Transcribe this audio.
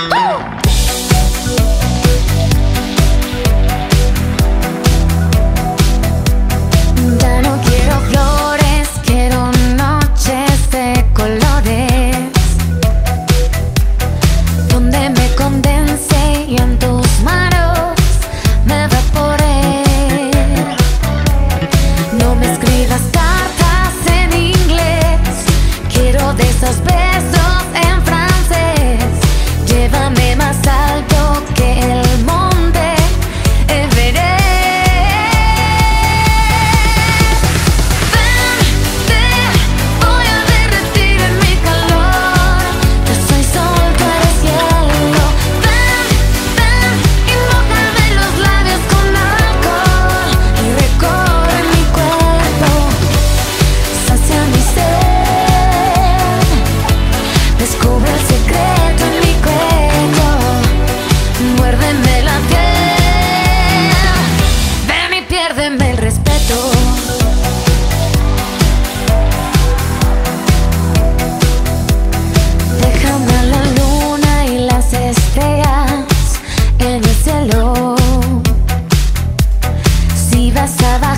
Si vas a